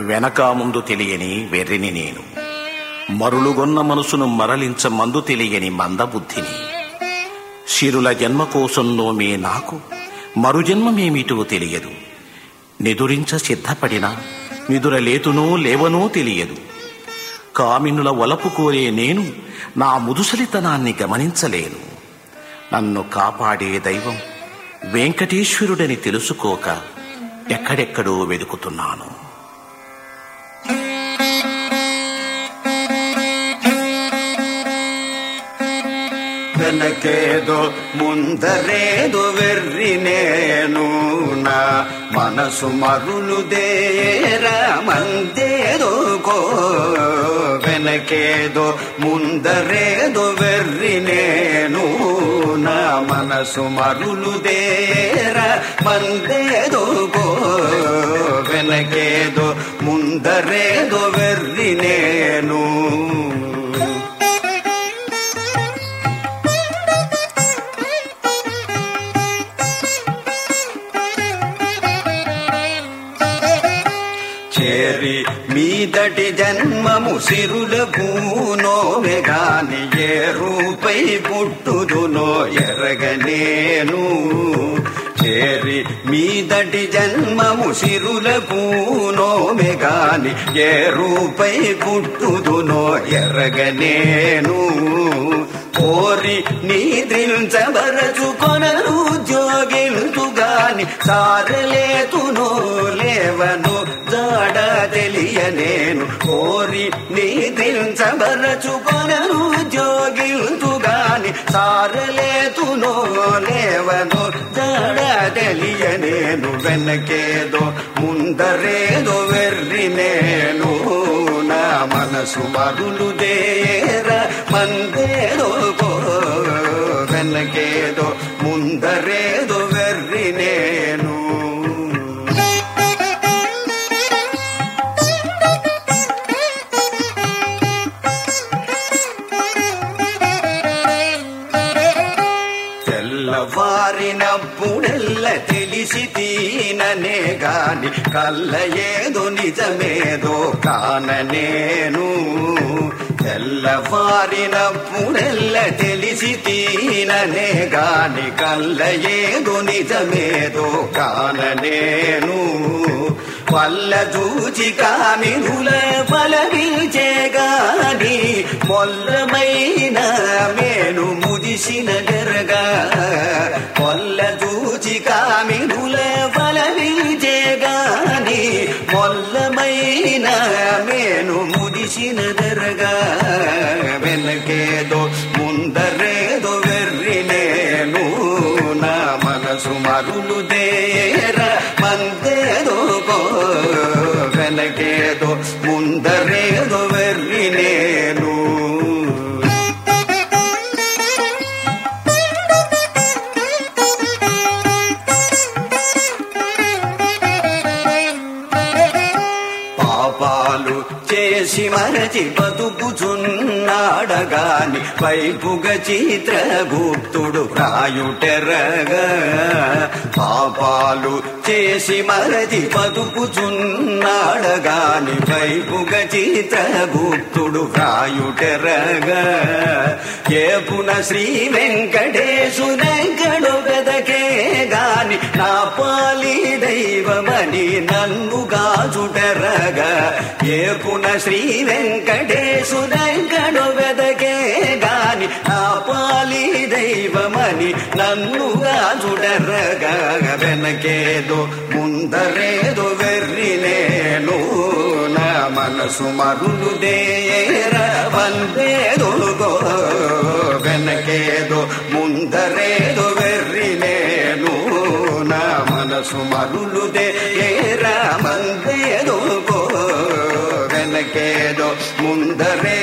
వెనక ముందు తెలియని వెర్రిని నేను. మరులుగొన్న మనసును మరలించ మందు తెలియని మందబుద్ధిని. శిరుల జన్మ కోసం నోమే నాకు మరుజన్మమేమిటో తెలియదు. నిదురించ సిద్ధపడినా నిదురలేతునో లేవనో తెలియదు. కామినుల వలపు కోరే నేను నా ముదుసలితనాన్ని గమనించలేను. నన్ను కాపాడే దైవం వెంకటేశ్వరుడని తెలుసుకోక ఎక్కడెక్కడో వెదుకుతున్నాను. వెనకేదో ముందరేదో వెర్రి నేను నా మనసు మరులు దేరా కో వెనకేదో ముందరేదో వెర్రి నేను నా మనసు మరులు దేరా మందేదో కో వెనకేదో ముందరేదో వెర్రి ఏరి మీదటి జన్మము సిరుల పూనోవే గాని ఏ రూపై పుట్టుదునో ఎరగనేను చేరి మీదటి జన్మము సిరులకు పూనోవే గాని ఏ రూపై పుట్టుదునో ఎరగనేను కోరి నిద్రించబరచుకొనరు జోగిల్తు గాని సారలేతునో లేవను జాడ తెలియనేను కోరి నిద్రించబరచు కొనరు జోగిల్తు గాని సారలేదు లేవదో జాడ తెలియనేను వెనకేదో ముందరేదో వెర్రి నేను నా మనసు మరులు దేర మందేదో వెనకేదో ముందరేదో మారినప్పుడెల్ల తెలిసి తీననే గాని కళ్ళ ఏదో నిజమేదో కాననేను తెల్లవారినప్పుడెల్ల తెలిసి తీననే గాని కళ్ళ ఏదో నిజమేదో కాననేను పల్ల చూచి కామినుల ఫలవించే గాని మొల్లమైన మేను ముదిసిన జరగా జరగా వెనకేదో ముందరేదో వెర్రి నేను నా మనసు మరులు దేర మందేదో వెనకేదో ముందరేదో పాపాలు చేసి మరచి బతుకుచున్నాడగాని వైపుగ చిత్రగుప్తుడు రాయుటెరగా. పాపాలు చేసి మరచి బతుకుచున్నాడగాని వైపుగ చిత్రగుప్తుడు రాయుటెరగా. ఏపున శ్రీ వెంకటేశునెంకడు వెదకే గాని నా పాలి నన్నుగా జుటరగ ఏపున శ్రీ వెంకటేశురంగడు వెదకే గాని ఆ పాలి దైవమని నన్నుగా జుడరగ వెనకేదో ముందరేదో వెర్రి నేను నా మనసు మరులు దేర వందేదో వెనకేదో ముందరే முந்தவே